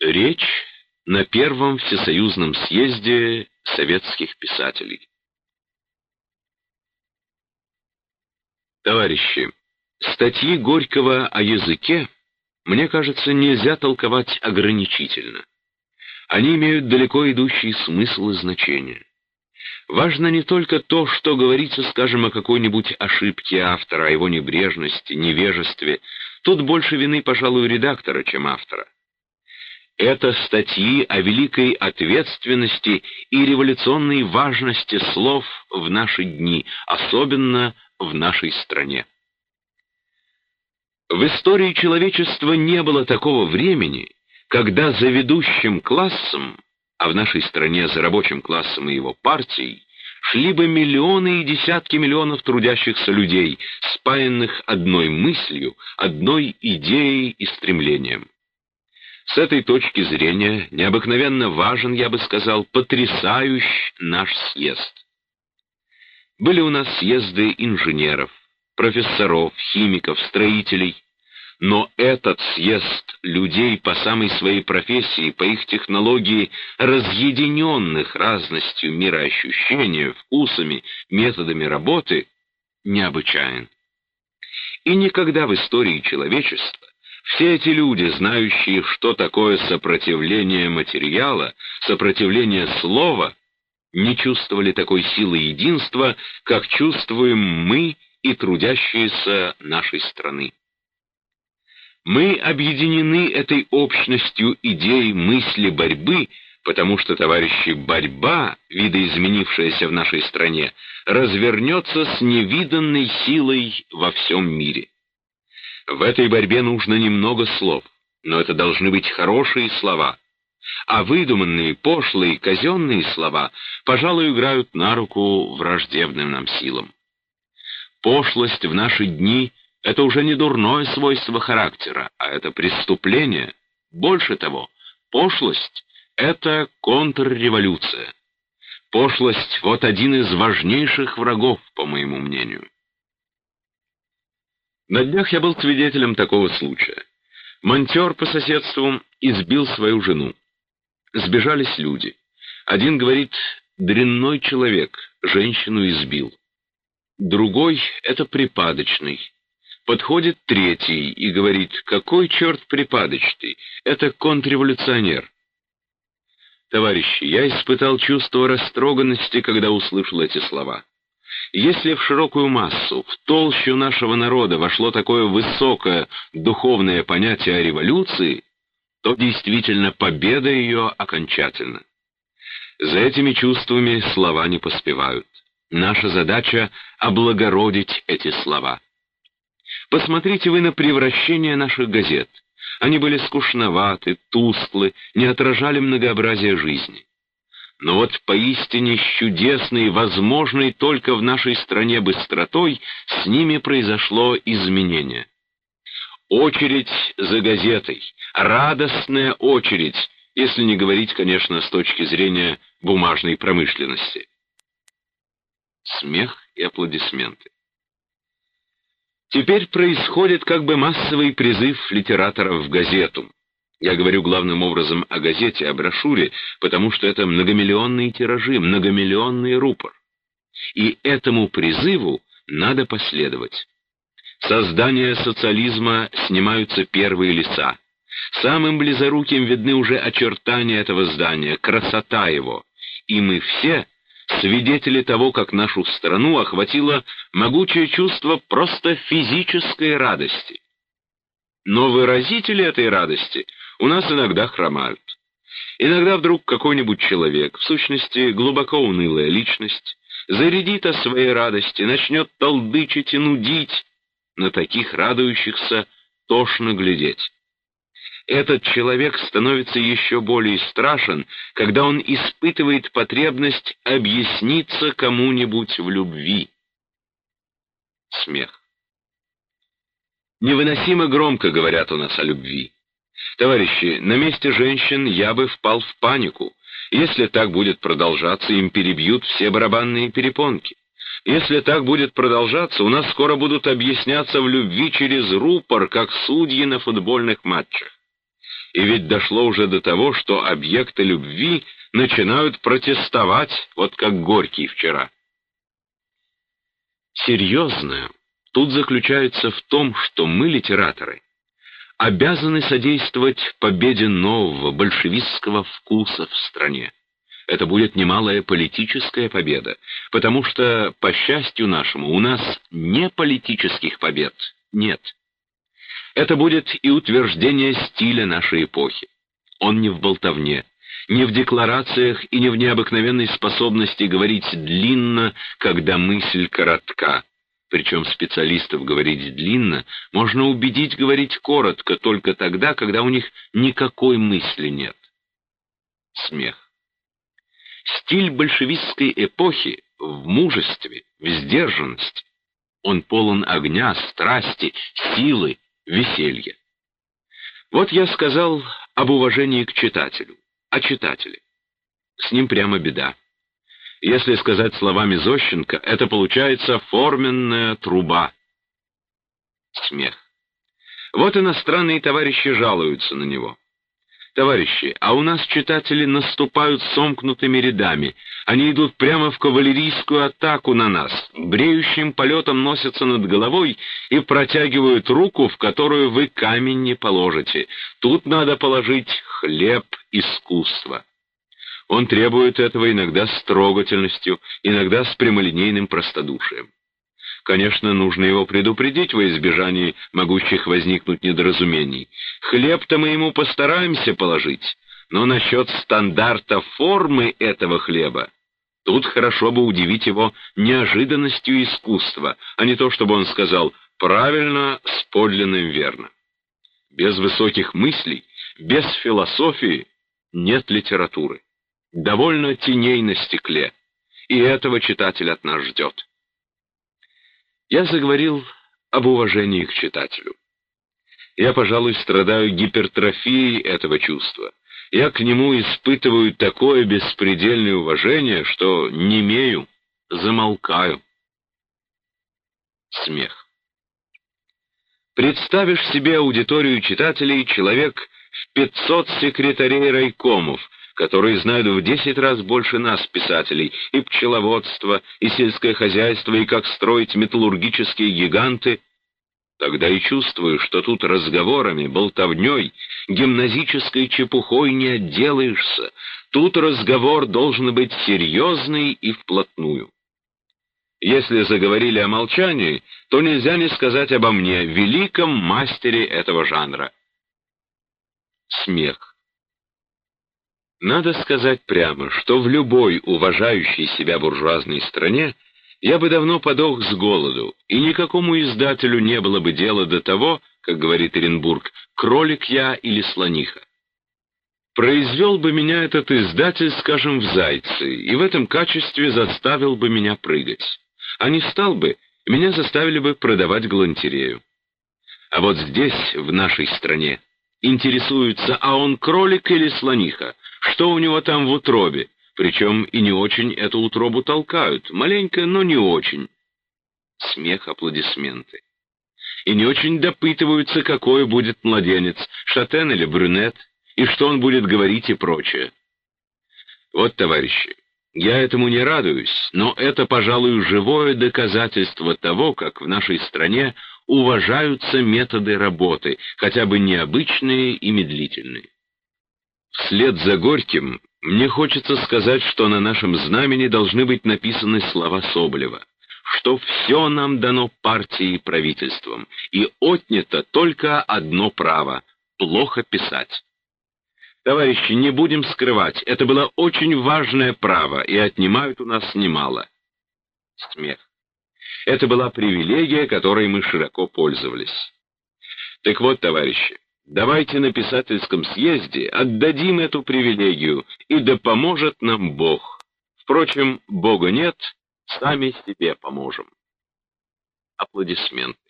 Речь на Первом Всесоюзном съезде советских писателей. Товарищи, статьи Горького о языке, мне кажется, нельзя толковать ограничительно. Они имеют далеко идущий смысл и значение. Важно не только то, что говорится, скажем, о какой-нибудь ошибке автора, о его небрежности, невежестве. Тут больше вины, пожалуй, редактора, чем автора. Это статьи о великой ответственности и революционной важности слов в наши дни, особенно в нашей стране. В истории человечества не было такого времени, когда за ведущим классом а в нашей стране за рабочим классом и его партией, шли бы миллионы и десятки миллионов трудящихся людей, спаянных одной мыслью, одной идеей и стремлением. С этой точки зрения необыкновенно важен, я бы сказал, потрясающий наш съезд. Были у нас съезды инженеров, профессоров, химиков, строителей, но этот съезд людей по самой своей профессии, по их технологии, разъединенных разностью мироощущения, вкусами, методами работы, необычайен. И никогда в истории человечества все эти люди, знающие, что такое сопротивление материала, сопротивление слова, не чувствовали такой силы единства, как чувствуем мы и трудящиеся нашей страны. Мы объединены этой общностью идей мысли борьбы, потому что, товарищи, борьба, видоизменившаяся в нашей стране, развернется с невиданной силой во всем мире. В этой борьбе нужно немного слов, но это должны быть хорошие слова, а выдуманные, пошлые, казенные слова, пожалуй, играют на руку враждебным нам силам. Пошлость в наши дни — это уже не дурное свойство характера, а это преступление. Больше того, пошлость — это контрреволюция. Пошлость — вот один из важнейших врагов, по моему мнению. На днях я был свидетелем такого случая. Монтер по соседству избил свою жену. Сбежались люди. Один говорит «дрянной человек, женщину избил». Другой — это припадочный, Подходит третий и говорит, какой черт припадочный, это контрреволюционер. Товарищи, я испытал чувство растроганности, когда услышал эти слова. Если в широкую массу, в толщу нашего народа вошло такое высокое духовное понятие о революции, то действительно победа ее окончательна. За этими чувствами слова не поспевают. Наша задача — облагородить эти слова. Посмотрите вы на превращение наших газет. Они были скучноваты, тусклы, не отражали многообразия жизни. Но вот поистине чудесной, возможной только в нашей стране быстротой, с ними произошло изменение. Очередь за газетой, радостная очередь, если не говорить, конечно, с точки зрения бумажной промышленности. Смех и аплодисменты. Теперь происходит как бы массовый призыв литераторов в газету. Я говорю главным образом о газете, о брошюре, потому что это многомиллионные тиражи, многомиллионный рупор. И этому призыву надо последовать. Создание социализма снимаются первые лица. Самым близоруким видны уже очертания этого здания, красота его. И мы все свидетели того, как нашу страну охватило могучее чувство просто физической радости. Но выразители этой радости у нас иногда хромают. Иногда вдруг какой-нибудь человек, в сущности глубоко унылая личность, зарядит о своей радости, начнет толдычить и нудить, на таких радующихся тошно глядеть этот человек становится еще более страшен, когда он испытывает потребность объясниться кому-нибудь в любви. Смех. Невыносимо громко говорят у нас о любви. Товарищи, на месте женщин я бы впал в панику. Если так будет продолжаться, им перебьют все барабанные перепонки. Если так будет продолжаться, у нас скоро будут объясняться в любви через рупор, как судьи на футбольных матчах. И ведь дошло уже до того, что объекты любви начинают протестовать, вот как Горький вчера. Серьезное тут заключается в том, что мы, литераторы, обязаны содействовать победе нового большевистского вкуса в стране. Это будет немалая политическая победа, потому что, по счастью нашему, у нас не политических побед нет. Это будет и утверждение стиля нашей эпохи. Он не в болтовне, не в декларациях и не в необыкновенной способности говорить длинно, когда мысль коротка. Причем специалистов говорить длинно можно убедить говорить коротко только тогда, когда у них никакой мысли нет. Смех. Стиль большевистской эпохи в мужестве, в сдержанности. Он полон огня, страсти, силы, веселья. Вот я сказал об уважении к читателю, о читателе. С ним прямо беда. Если сказать словами Зощенко, это получается форменная труба. Смех. Вот иностранные товарищи жалуются на него. Товарищи, а у нас читатели наступают сомкнутыми рядами. Они идут прямо в кавалерийскую атаку на нас, бреющим полетом носятся над головой и протягивают руку, в которую вы камень не положите. Тут надо положить хлеб искусства. Он требует этого иногда с трогательностью, иногда с прямолинейным простодушием. Конечно, нужно его предупредить во избежании могущих возникнуть недоразумений. Хлеб-то мы ему постараемся положить, но насчет стандарта формы этого хлеба тут хорошо бы удивить его неожиданностью искусства, а не то, чтобы он сказал «правильно, с подлинным верно». Без высоких мыслей, без философии нет литературы. Довольно теней на стекле, и этого читатель от нас ждет. Я заговорил об уважении к читателю. Я, пожалуй, страдаю гипертрофией этого чувства. Я к нему испытываю такое беспредельное уважение, что не имею, замолкаю. Смех. Представишь себе аудиторию читателей человек в 500 секретарей райкомов, которые знают в десять раз больше нас, писателей, и пчеловодство, и сельское хозяйство, и как строить металлургические гиганты, тогда и чувствую, что тут разговорами, болтовней, гимназической чепухой не отделаешься, тут разговор должен быть серьезный и вплотную. Если заговорили о молчании, то нельзя не сказать обо мне, великом мастере этого жанра. Смех. Надо сказать прямо, что в любой уважающей себя буржуазной стране я бы давно подох с голоду, и никакому издателю не было бы дела до того, как говорит Оренбург, кролик я или слониха. Произвел бы меня этот издатель, скажем, в зайцы, и в этом качестве заставил бы меня прыгать. А не стал бы, меня заставили бы продавать галантерею. А вот здесь, в нашей стране, интересуются, а он кролик или слониха, что у него там в утробе, причем и не очень эту утробу толкают, маленько, но не очень. Смех, аплодисменты. И не очень допытываются, какой будет младенец, шатен или брюнет, и что он будет говорить и прочее. Вот, товарищи, я этому не радуюсь, но это, пожалуй, живое доказательство того, как в нашей стране уважаются методы работы, хотя бы необычные и медлительные. Вслед за Горьким мне хочется сказать, что на нашем знамени должны быть написаны слова Соболева, что все нам дано партией и правительством, и отнято только одно право — плохо писать. Товарищи, не будем скрывать, это было очень важное право, и отнимают у нас немало. Смех. Это была привилегия, которой мы широко пользовались. Так вот, товарищи, Давайте на писательском съезде отдадим эту привилегию, и да поможет нам Бог. Впрочем, Бога нет, сами себе поможем. Аплодисменты.